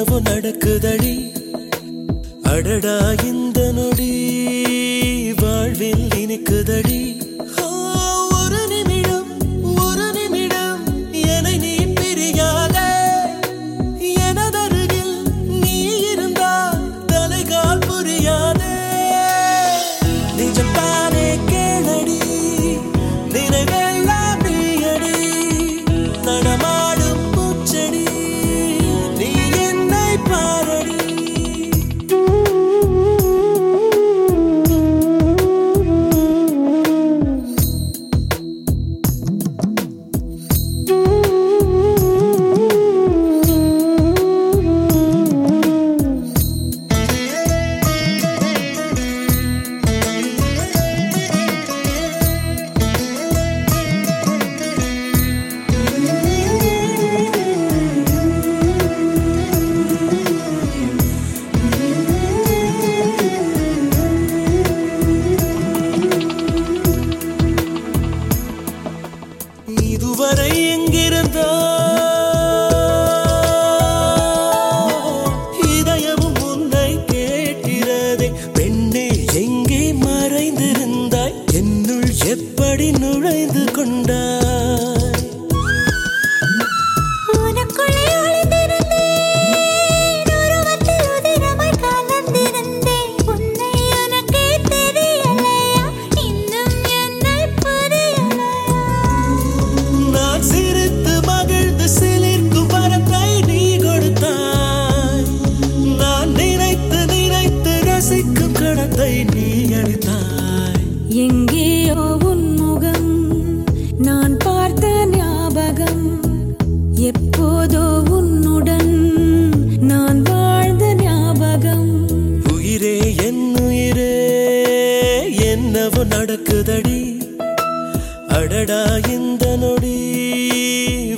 என்னவோ நடக்குதடி? அடடா இந்த நொடி வாழ்வில் இனிக்குதடி? எப்படி நுழைந்து என்னவோ நடக்குதடி? அடடா இந்த நொடி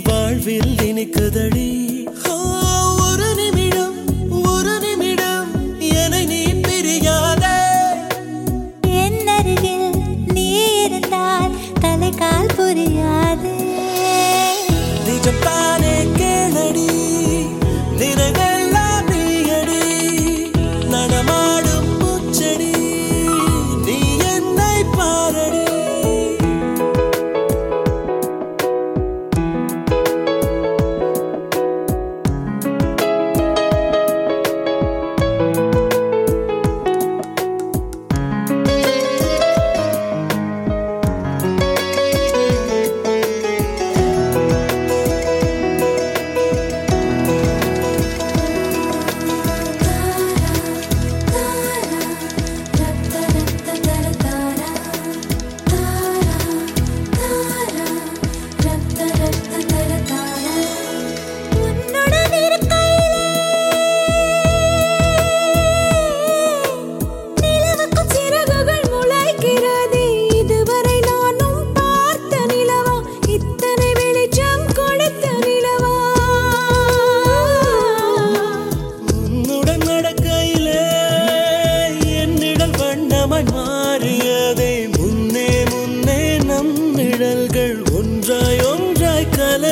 வாழ்வில் இனிக்குதடி. ஒரு நிமிடம் ஒரு நிமிடம் என்னை நீ பிரியாத. என் அருகில் நீ இருந்தால் தலைக்கால் புரியாது.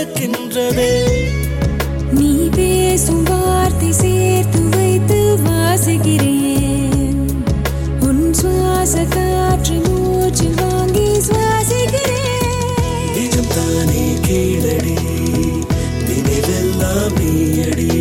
நடக்கின்றதே. நீ பேசும் வார்த்தை சேர்த்து வைத்து வாசிக்கிறேன். உன் சுவாச காற்று மூச்சு வாங்கி சுவாசிக்கிறேன். நிஜம் தானே கீழடி நினைவெல்லாம் நீயடி.